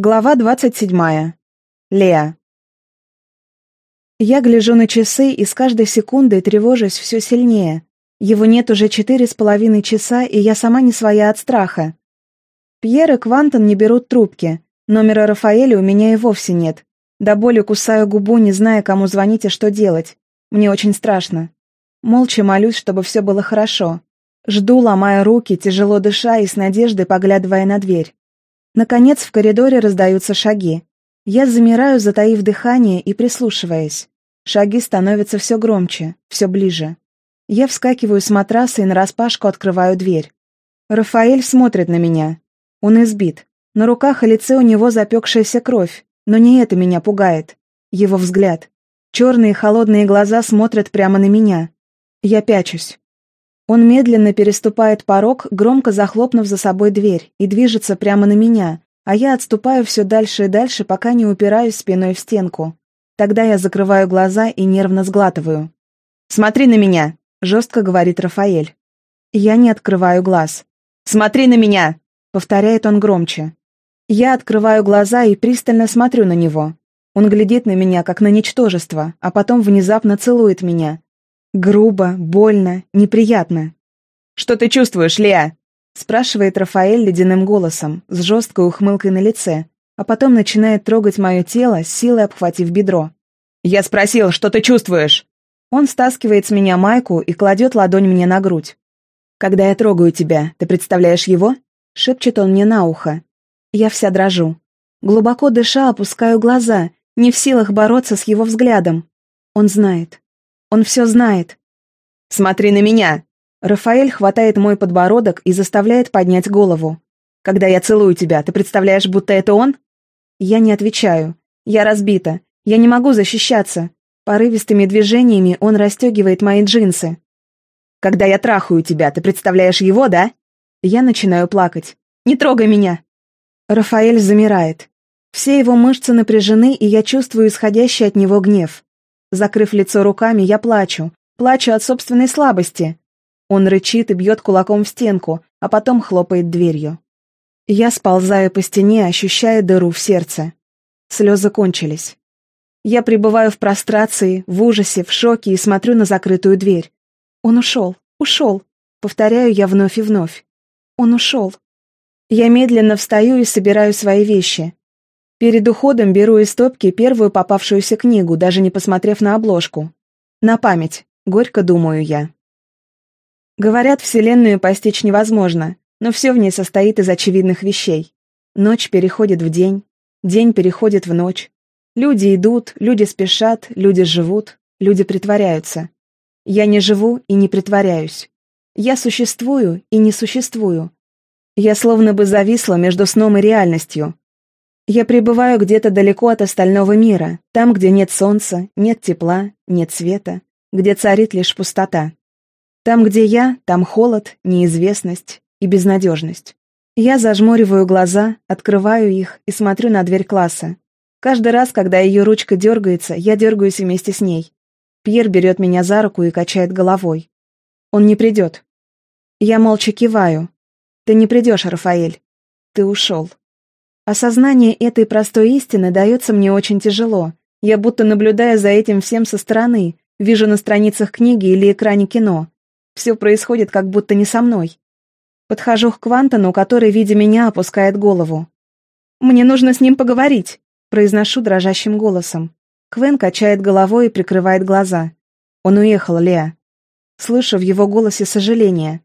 Глава двадцать седьмая. Леа. Я гляжу на часы и с каждой секундой тревожусь все сильнее. Его нет уже четыре с половиной часа, и я сама не своя от страха. Пьер и Квантон не берут трубки. Номера Рафаэля у меня и вовсе нет. До боли кусаю губу, не зная, кому звонить и что делать. Мне очень страшно. Молча молюсь, чтобы все было хорошо. Жду, ломая руки, тяжело дыша и с надеждой поглядывая на дверь. Наконец в коридоре раздаются шаги. Я замираю, затаив дыхание и прислушиваясь. Шаги становятся все громче, все ближе. Я вскакиваю с матраса и нараспашку открываю дверь. Рафаэль смотрит на меня. Он избит. На руках и лице у него запекшаяся кровь, но не это меня пугает. Его взгляд. Черные холодные глаза смотрят прямо на меня. Я пячусь. Он медленно переступает порог, громко захлопнув за собой дверь, и движется прямо на меня, а я отступаю все дальше и дальше, пока не упираюсь спиной в стенку. Тогда я закрываю глаза и нервно сглатываю. «Смотри на меня!» — жестко говорит Рафаэль. Я не открываю глаз. «Смотри на меня!» — повторяет он громче. Я открываю глаза и пристально смотрю на него. Он глядит на меня, как на ничтожество, а потом внезапно целует меня, Грубо, больно, неприятно. «Что ты чувствуешь, Леа?» спрашивает Рафаэль ледяным голосом, с жесткой ухмылкой на лице, а потом начинает трогать мое тело, силой обхватив бедро. «Я спросил, что ты чувствуешь?» Он стаскивает с меня майку и кладет ладонь мне на грудь. «Когда я трогаю тебя, ты представляешь его?» шепчет он мне на ухо. Я вся дрожу. Глубоко дыша, опускаю глаза, не в силах бороться с его взглядом. Он знает. Он все знает. «Смотри на меня!» Рафаэль хватает мой подбородок и заставляет поднять голову. «Когда я целую тебя, ты представляешь, будто это он?» Я не отвечаю. Я разбита. Я не могу защищаться. Порывистыми движениями он расстегивает мои джинсы. «Когда я трахаю тебя, ты представляешь его, да?» Я начинаю плакать. «Не трогай меня!» Рафаэль замирает. Все его мышцы напряжены, и я чувствую исходящий от него гнев. Закрыв лицо руками, я плачу. Плачу от собственной слабости. Он рычит и бьет кулаком в стенку, а потом хлопает дверью. Я сползаю по стене, ощущая дыру в сердце. Слезы кончились. Я пребываю в прострации, в ужасе, в шоке и смотрю на закрытую дверь. Он ушел, ушел. Повторяю я вновь и вновь. Он ушел. Я медленно встаю и собираю свои вещи. Перед уходом беру из стопки первую попавшуюся книгу, даже не посмотрев на обложку. На память, горько думаю я. Говорят, Вселенную постичь невозможно, но все в ней состоит из очевидных вещей. Ночь переходит в день, день переходит в ночь. Люди идут, люди спешат, люди живут, люди притворяются. Я не живу и не притворяюсь. Я существую и не существую. Я словно бы зависла между сном и реальностью, я пребываю где-то далеко от остального мира, там, где нет солнца, нет тепла, нет света, где царит лишь пустота. Там, где я, там холод, неизвестность и безнадежность. Я зажмуриваю глаза, открываю их и смотрю на дверь класса. Каждый раз, когда ее ручка дергается, я дергаюсь вместе с ней. Пьер берет меня за руку и качает головой. Он не придет. Я молча киваю. Ты не придешь, Рафаэль. Ты ушел. Осознание этой простой истины дается мне очень тяжело. Я будто наблюдая за этим всем со стороны, вижу на страницах книги или экране кино. Все происходит как будто не со мной. Подхожу к Квантону, который, видя меня, опускает голову. «Мне нужно с ним поговорить», — произношу дрожащим голосом. Квен качает головой и прикрывает глаза. Он уехал, Леа. Слышу в его голосе сожаление.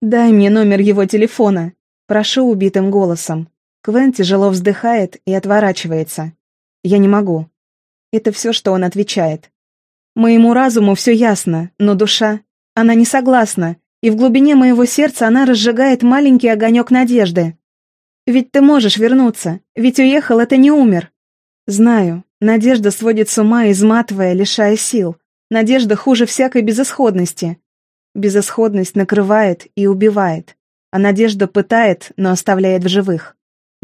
«Дай мне номер его телефона», — прошу убитым голосом. Квен тяжело вздыхает и отворачивается. Я не могу. Это все, что он отвечает. Моему разуму все ясно, но душа, она не согласна, и в глубине моего сердца она разжигает маленький огонек надежды. Ведь ты можешь вернуться, ведь уехал, это не умер. Знаю, надежда сводит с ума, изматывая, лишая сил. Надежда хуже всякой безысходности. Безысходность накрывает и убивает, а надежда пытает, но оставляет в живых.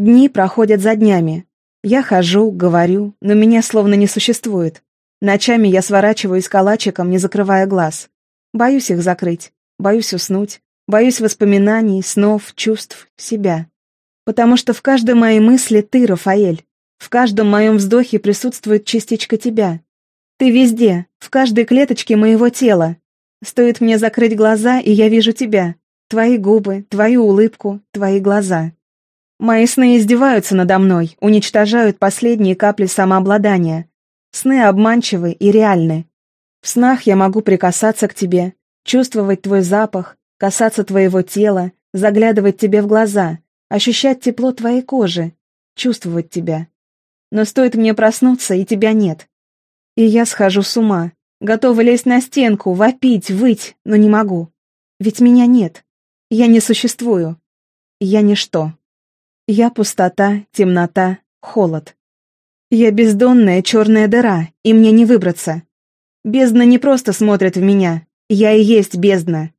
Дни проходят за днями. Я хожу, говорю, но меня словно не существует. Ночами я сворачиваюсь калачиком, не закрывая глаз. Боюсь их закрыть, боюсь уснуть, боюсь воспоминаний, снов, чувств, себя. Потому что в каждой моей мысли ты, Рафаэль. В каждом моем вздохе присутствует частичка тебя. Ты везде, в каждой клеточке моего тела. Стоит мне закрыть глаза, и я вижу тебя. Твои губы, твою улыбку, твои глаза. Мои сны издеваются надо мной, уничтожают последние капли самообладания. Сны обманчивы и реальны. В снах я могу прикасаться к тебе, чувствовать твой запах, касаться твоего тела, заглядывать тебе в глаза, ощущать тепло твоей кожи, чувствовать тебя. Но стоит мне проснуться, и тебя нет. И я схожу с ума, готова лезть на стенку, вопить, выть, но не могу. Ведь меня нет. Я не существую. Я ничто. Я пустота, темнота, холод. Я бездонная черная дыра, и мне не выбраться. Бездна не просто смотрит в меня, я и есть бездна.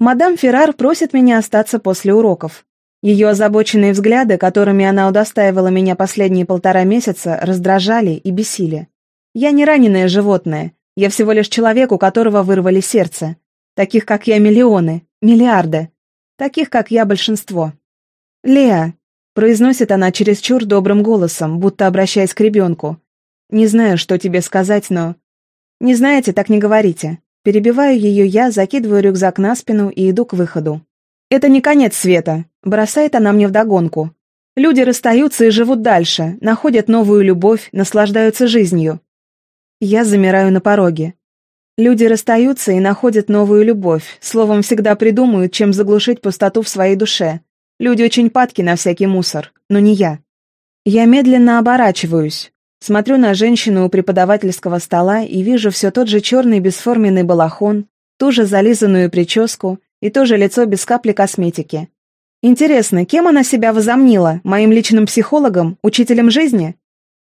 Мадам Феррар просит меня остаться после уроков. Ее озабоченные взгляды, которыми она удостаивала меня последние полтора месяца, раздражали и бесили. Я не раненое животное, я всего лишь человек, у которого вырвали сердце. Таких, как я, миллионы, миллиарды. Таких, как я, большинство. «Леа», — произносит она чересчур добрым голосом, будто обращаясь к ребенку. «Не знаю, что тебе сказать, но...» «Не знаете, так не говорите». Перебиваю ее я, закидываю рюкзак на спину и иду к выходу. «Это не конец света», — бросает она мне вдогонку. «Люди расстаются и живут дальше, находят новую любовь, наслаждаются жизнью». Я замираю на пороге. Люди расстаются и находят новую любовь, словом, всегда придумают, чем заглушить пустоту в своей душе. Люди очень падки на всякий мусор, но не я. Я медленно оборачиваюсь, смотрю на женщину у преподавательского стола и вижу все тот же черный бесформенный балахон, ту же зализанную прическу и то же лицо без капли косметики. Интересно, кем она себя возомнила? Моим личным психологом? Учителем жизни?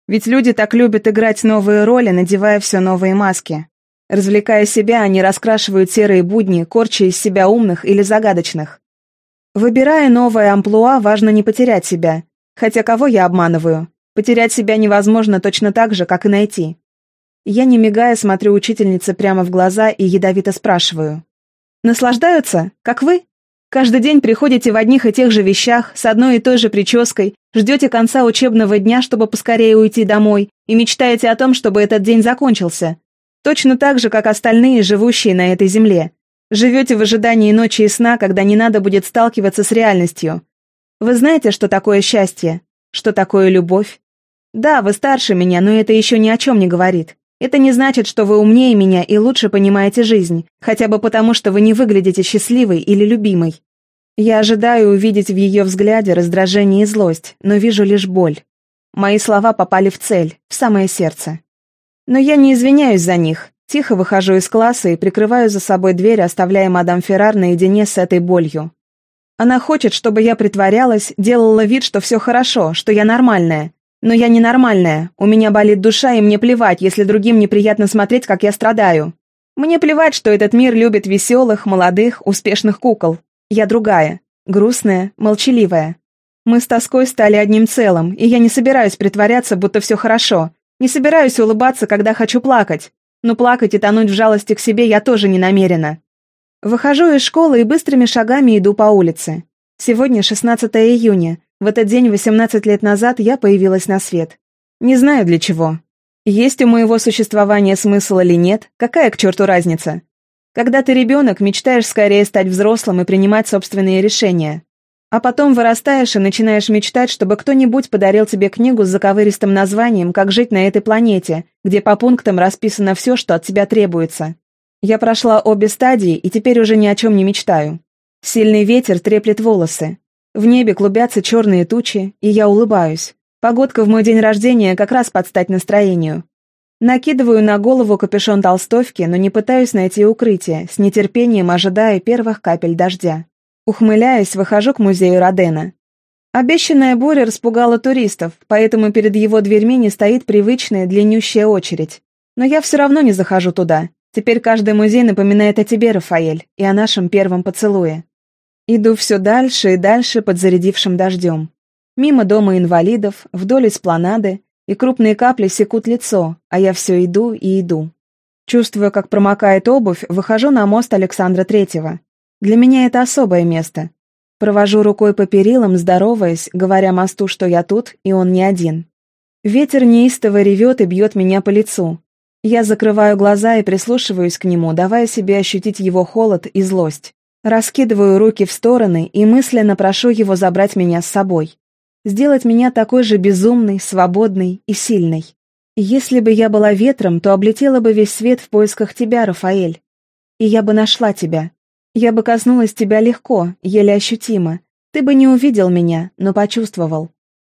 Ведь люди так любят играть новые роли, надевая все новые маски. Развлекая себя, они раскрашивают серые будни, корча из себя умных или загадочных. Выбирая новое амплуа, важно не потерять себя. Хотя кого я обманываю? Потерять себя невозможно точно так же, как и найти. Я, не мигая, смотрю учительнице прямо в глаза и ядовито спрашиваю. «Наслаждаются? Как вы? Каждый день приходите в одних и тех же вещах, с одной и той же прической, ждете конца учебного дня, чтобы поскорее уйти домой, и мечтаете о том, чтобы этот день закончился. Точно так же, как остальные, живущие на этой земле. Живете в ожидании ночи и сна, когда не надо будет сталкиваться с реальностью. Вы знаете, что такое счастье? Что такое любовь? Да, вы старше меня, но это еще ни о чем не говорит. Это не значит, что вы умнее меня и лучше понимаете жизнь, хотя бы потому, что вы не выглядите счастливой или любимой. Я ожидаю увидеть в ее взгляде раздражение и злость, но вижу лишь боль. Мои слова попали в цель, в самое сердце. Но я не извиняюсь за них, Тихо выхожу из класса и прикрываю за собой дверь, оставляя мадам Феррар наедине с этой болью. Она хочет, чтобы я притворялась, делала вид, что все хорошо, что я нормальная. Но я не нормальная. У меня болит душа, и мне плевать, если другим неприятно смотреть, как я страдаю. Мне плевать, что этот мир любит веселых, молодых, успешных кукол. Я другая. Грустная, молчаливая. Мы с тоской стали одним целым, и я не собираюсь притворяться, будто все хорошо. Не собираюсь улыбаться, когда хочу плакать. Но плакать и тонуть в жалости к себе я тоже не намерена. Выхожу из школы и быстрыми шагами иду по улице. Сегодня 16 июня. В этот день 18 лет назад я появилась на свет. Не знаю для чего. Есть у моего существования смысл или нет, какая к черту разница? Когда ты ребенок, мечтаешь скорее стать взрослым и принимать собственные решения. А потом вырастаешь и начинаешь мечтать, чтобы кто-нибудь подарил тебе книгу с заковыристым названием «Как жить на этой планете», где по пунктам расписано все, что от тебя требуется. Я прошла обе стадии и теперь уже ни о чем не мечтаю. Сильный ветер треплет волосы. В небе клубятся черные тучи, и я улыбаюсь. Погодка в мой день рождения как раз под стать настроению. Накидываю на голову капюшон толстовки, но не пытаюсь найти укрытие, с нетерпением ожидая первых капель дождя. Ухмыляясь, выхожу к музею Родена. Обещанная буря распугала туристов, поэтому перед его дверьми не стоит привычная длиннющая очередь. Но я все равно не захожу туда. Теперь каждый музей напоминает о тебе, Рафаэль, и о нашем первом поцелуе. Иду все дальше и дальше под зарядившим дождем. Мимо дома инвалидов, вдоль эспланады, и крупные капли секут лицо, а я все иду и иду. Чувствуя, как промокает обувь, выхожу на мост Александра Третьего. Для меня это особое место. Провожу рукой по перилам, здороваясь, говоря мосту, что я тут, и он не один. Ветер неистово ревет и бьет меня по лицу. Я закрываю глаза и прислушиваюсь к нему, давая себе ощутить его холод и злость. Раскидываю руки в стороны и мысленно прошу его забрать меня с собой. Сделать меня такой же безумной, свободной и сильной. Если бы я была ветром, то облетела бы весь свет в поисках тебя, Рафаэль. И я бы нашла тебя. Я бы коснулась тебя легко, еле ощутимо. Ты бы не увидел меня, но почувствовал.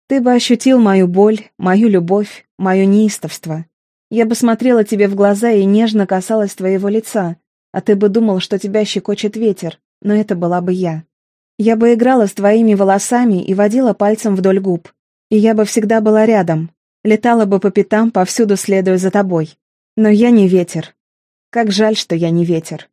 Ты бы ощутил мою боль, мою любовь, мое неистовство. Я бы смотрела тебе в глаза и нежно касалась твоего лица, а ты бы думал, что тебя щекочет ветер, но это была бы я. Я бы играла с твоими волосами и водила пальцем вдоль губ. И я бы всегда была рядом, летала бы по пятам, повсюду следуя за тобой. Но я не ветер. Как жаль, что я не ветер.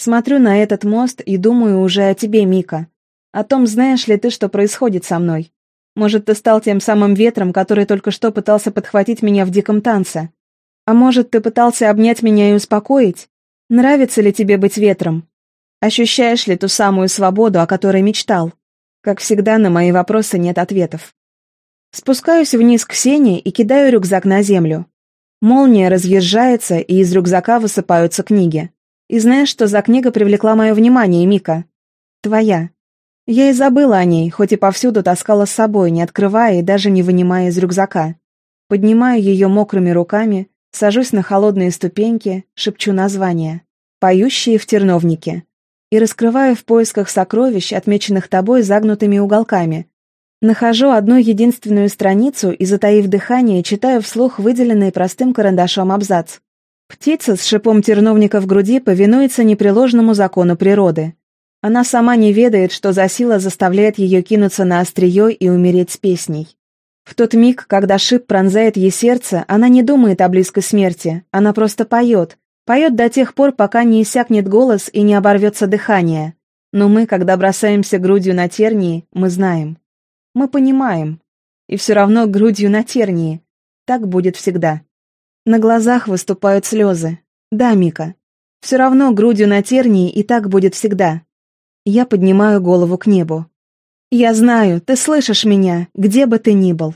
Смотрю на этот мост и думаю уже о тебе, Мика. О том, знаешь ли ты, что происходит со мной. Может, ты стал тем самым ветром, который только что пытался подхватить меня в диком танце? А может, ты пытался обнять меня и успокоить? Нравится ли тебе быть ветром? Ощущаешь ли ту самую свободу, о которой мечтал? Как всегда, на мои вопросы нет ответов. Спускаюсь вниз к Сене и кидаю рюкзак на землю. Молния разъезжается, и из рюкзака высыпаются книги. И знаешь, что за книга привлекла мое внимание, Мика? Твоя. Я и забыла о ней, хоть и повсюду таскала с собой, не открывая и даже не вынимая из рюкзака. Поднимаю ее мокрыми руками, сажусь на холодные ступеньки, шепчу название. «Поющие в терновнике». И раскрываю в поисках сокровищ, отмеченных тобой загнутыми уголками. Нахожу одну единственную страницу и, затаив дыхание, читаю вслух выделенный простым карандашом абзац. Птица с шипом терновника в груди повинуется непреложному закону природы. Она сама не ведает, что за сила заставляет ее кинуться на острие и умереть с песней. В тот миг, когда шип пронзает ей сердце, она не думает о близкой смерти, она просто поет. Поет до тех пор, пока не иссякнет голос и не оборвется дыхание. Но мы, когда бросаемся грудью на тернии, мы знаем. Мы понимаем. И все равно грудью на тернии. Так будет всегда. На глазах выступают слезы. Да, Мика. Все равно грудью на тернии и так будет всегда. Я поднимаю голову к небу. «Я знаю, ты слышишь меня, где бы ты ни был».